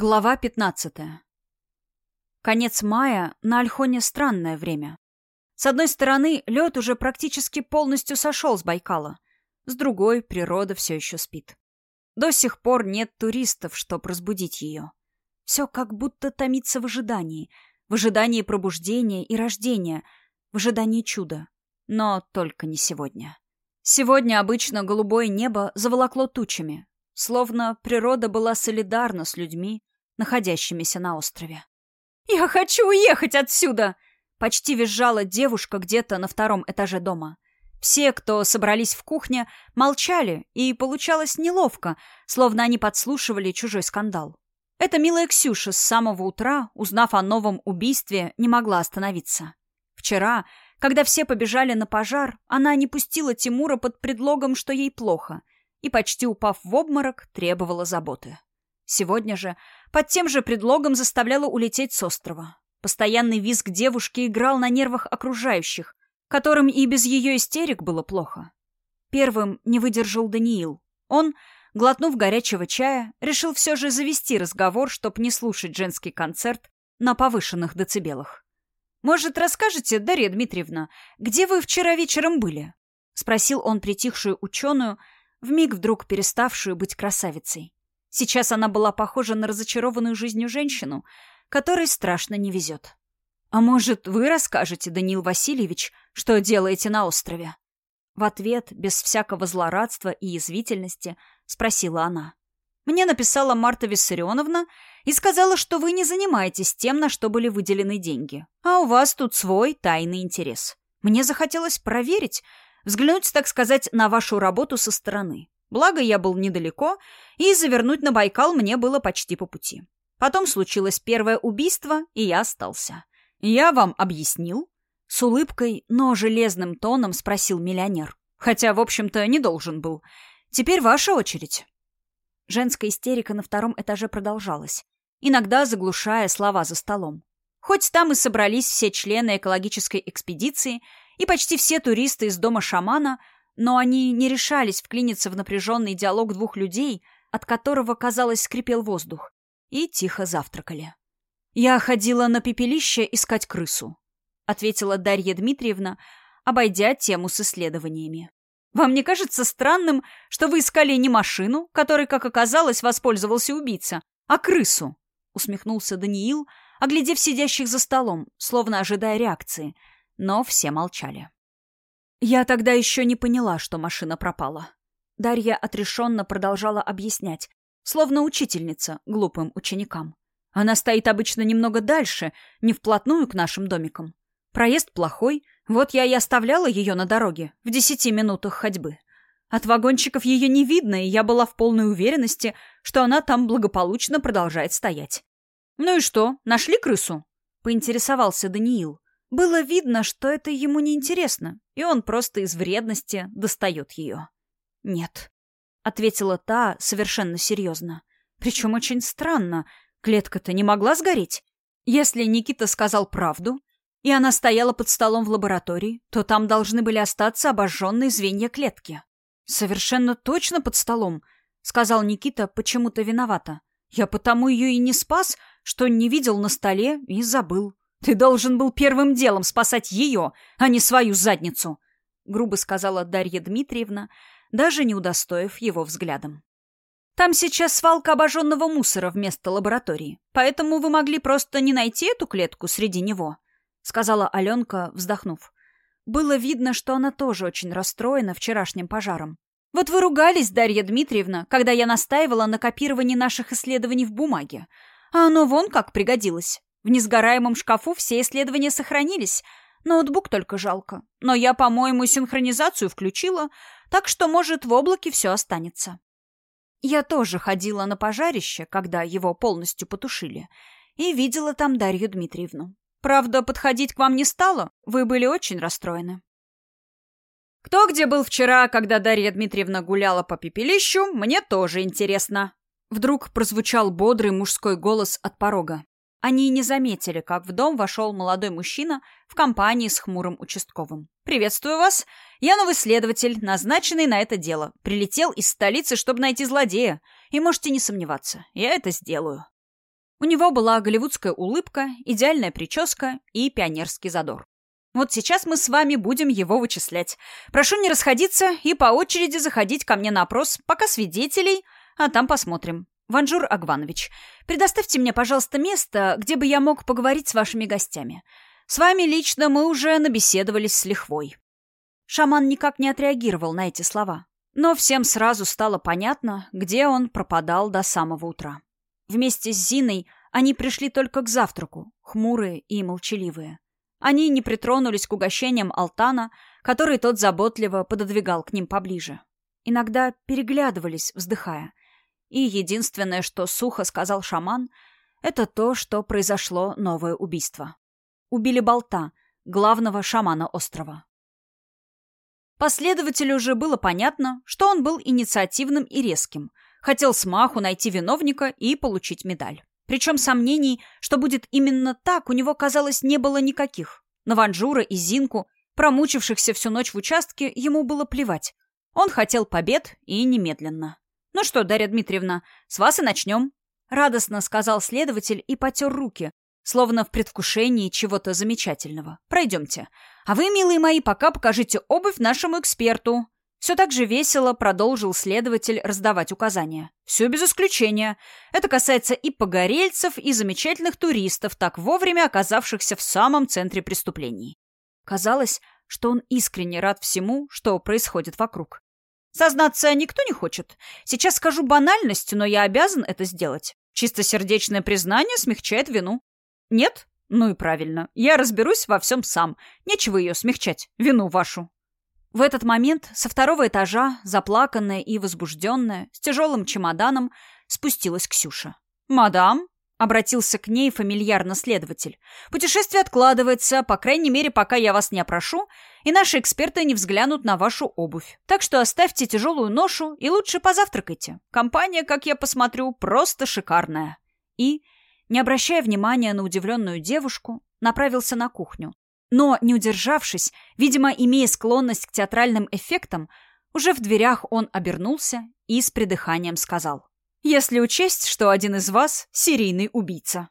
Глава 15. Конец мая на Альхоне странное время. С одной стороны, лед уже практически полностью сошел с Байкала. С другой, природа все еще спит. До сих пор нет туристов, чтоб разбудить ее. Все как будто томится в ожидании. В ожидании пробуждения и рождения. В ожидании чуда. Но только не сегодня. Сегодня обычно голубое небо заволокло тучами, словно природа была солидарна с людьми, находящимися на острове. «Я хочу уехать отсюда!» — почти визжала девушка где-то на втором этаже дома. Все, кто собрались в кухне, молчали, и получалось неловко, словно они подслушивали чужой скандал. Эта милая Ксюша с самого утра, узнав о новом убийстве, не могла остановиться. Вчера, когда все побежали на пожар, она не пустила Тимура под предлогом, что ей плохо, и, почти упав в обморок, требовала заботы. Сегодня же под тем же предлогом заставляла улететь с острова. Постоянный визг девушки играл на нервах окружающих, которым и без ее истерик было плохо. Первым не выдержал Даниил. Он, глотнув горячего чая, решил все же завести разговор, чтобы не слушать женский концерт на повышенных децибелах. «Может, расскажете, Дарья Дмитриевна, где вы вчера вечером были?» — спросил он притихшую ученую, вмиг вдруг переставшую быть красавицей. Сейчас она была похожа на разочарованную жизнью женщину, которой страшно не везет. «А может, вы расскажете, Даниил Васильевич, что делаете на острове?» В ответ, без всякого злорадства и язвительности, спросила она. «Мне написала Марта Виссарионовна и сказала, что вы не занимаетесь тем, на что были выделены деньги, а у вас тут свой тайный интерес. Мне захотелось проверить, взглянуть, так сказать, на вашу работу со стороны. Благо, я был недалеко, и завернуть на Байкал мне было почти по пути. Потом случилось первое убийство, и я остался. «Я вам объяснил?» С улыбкой, но железным тоном спросил миллионер. Хотя, в общем-то, не должен был. «Теперь ваша очередь». Женская истерика на втором этаже продолжалась, иногда заглушая слова за столом. Хоть там и собрались все члены экологической экспедиции и почти все туристы из дома шамана, но они не решались вклиниться в напряженный диалог двух людей, от которого, казалось, скрипел воздух, и тихо завтракали. «Я ходила на пепелище искать крысу», — ответила Дарья Дмитриевна, обойдя тему с исследованиями. «Вам не кажется странным, что вы искали не машину, которой, как оказалось, воспользовался убийца, а крысу?» — усмехнулся Даниил, оглядев сидящих за столом, словно ожидая реакции, но все молчали. Я тогда еще не поняла, что машина пропала. Дарья отрешенно продолжала объяснять, словно учительница глупым ученикам. Она стоит обычно немного дальше, не вплотную к нашим домикам. Проезд плохой, вот я и оставляла ее на дороге, в десяти минутах ходьбы. От вагончиков ее не видно, и я была в полной уверенности, что она там благополучно продолжает стоять. «Ну и что, нашли крысу?» — поинтересовался Даниил. Было видно, что это ему не интересно, и он просто из вредности достает ее. «Нет», — ответила та совершенно серьезно. Причем очень странно. Клетка-то не могла сгореть. Если Никита сказал правду, и она стояла под столом в лаборатории, то там должны были остаться обожженные звенья клетки. «Совершенно точно под столом», — сказал Никита почему-то виновато. «Я потому ее и не спас, что не видел на столе и забыл». «Ты должен был первым делом спасать ее, а не свою задницу», — грубо сказала Дарья Дмитриевна, даже не удостоив его взглядом. «Там сейчас свалка обожженного мусора вместо лаборатории, поэтому вы могли просто не найти эту клетку среди него», — сказала Аленка, вздохнув. Было видно, что она тоже очень расстроена вчерашним пожаром. «Вот вы ругались, Дарья Дмитриевна, когда я настаивала на копировании наших исследований в бумаге. А оно вон как пригодилось. В несгораемом шкафу все исследования сохранились. Ноутбук только жалко. Но я, по-моему, синхронизацию включила, так что, может, в облаке все останется. Я тоже ходила на пожарище, когда его полностью потушили, и видела там Дарью Дмитриевну. Правда, подходить к вам не стала, вы были очень расстроены. Кто где был вчера, когда Дарья Дмитриевна гуляла по пепелищу, мне тоже интересно. Вдруг прозвучал бодрый мужской голос от порога. Они не заметили, как в дом вошел молодой мужчина в компании с хмурым участковым. «Приветствую вас. Я новый следователь, назначенный на это дело. Прилетел из столицы, чтобы найти злодея. И можете не сомневаться, я это сделаю». У него была голливудская улыбка, идеальная прическа и пионерский задор. Вот сейчас мы с вами будем его вычислять. Прошу не расходиться и по очереди заходить ко мне на опрос, пока свидетелей, а там посмотрим. Ванжур Агванович, предоставьте мне, пожалуйста, место, где бы я мог поговорить с вашими гостями. С вами лично мы уже набеседовались с лихвой. Шаман никак не отреагировал на эти слова. Но всем сразу стало понятно, где он пропадал до самого утра. Вместе с Зиной они пришли только к завтраку, хмурые и молчаливые. Они не притронулись к угощениям Алтана, который тот заботливо пододвигал к ним поближе. Иногда переглядывались, вздыхая. И единственное, что сухо сказал шаман, это то, что произошло новое убийство. Убили Болта, главного шамана острова. Последователю уже было понятно, что он был инициативным и резким, хотел смаху найти виновника и получить медаль. Причем сомнений, что будет именно так, у него, казалось, не было никаких. На Ванжура и Зинку, промучившихся всю ночь в участке, ему было плевать. Он хотел побед и немедленно. «Ну что, Дарья Дмитриевна, с вас и начнем», — радостно сказал следователь и потер руки, словно в предвкушении чего-то замечательного. «Пройдемте. А вы, милые мои, пока покажите обувь нашему эксперту». Все так же весело продолжил следователь раздавать указания. Все без исключения. Это касается и погорельцев, и замечательных туристов, так вовремя оказавшихся в самом центре преступлений. Казалось, что он искренне рад всему, что происходит вокруг. Сознаться никто не хочет. Сейчас скажу банальность, но я обязан это сделать. Чистосердечное признание смягчает вину. Нет? Ну и правильно. Я разберусь во всем сам. Нечего ее смягчать, вину вашу. В этот момент со второго этажа, заплаканная и возбужденная, с тяжелым чемоданом, спустилась Ксюша. «Мадам?» — обратился к ней фамильярно следователь. «Путешествие откладывается, по крайней мере, пока я вас не опрошу, и наши эксперты не взглянут на вашу обувь. Так что оставьте тяжелую ношу и лучше позавтракайте. Компания, как я посмотрю, просто шикарная». И, не обращая внимания на удивленную девушку, направился на кухню, но, не удержавшись, видимо, имея склонность к театральным эффектам, уже в дверях он обернулся и с придыханием сказал. «Если учесть, что один из вас — серийный убийца».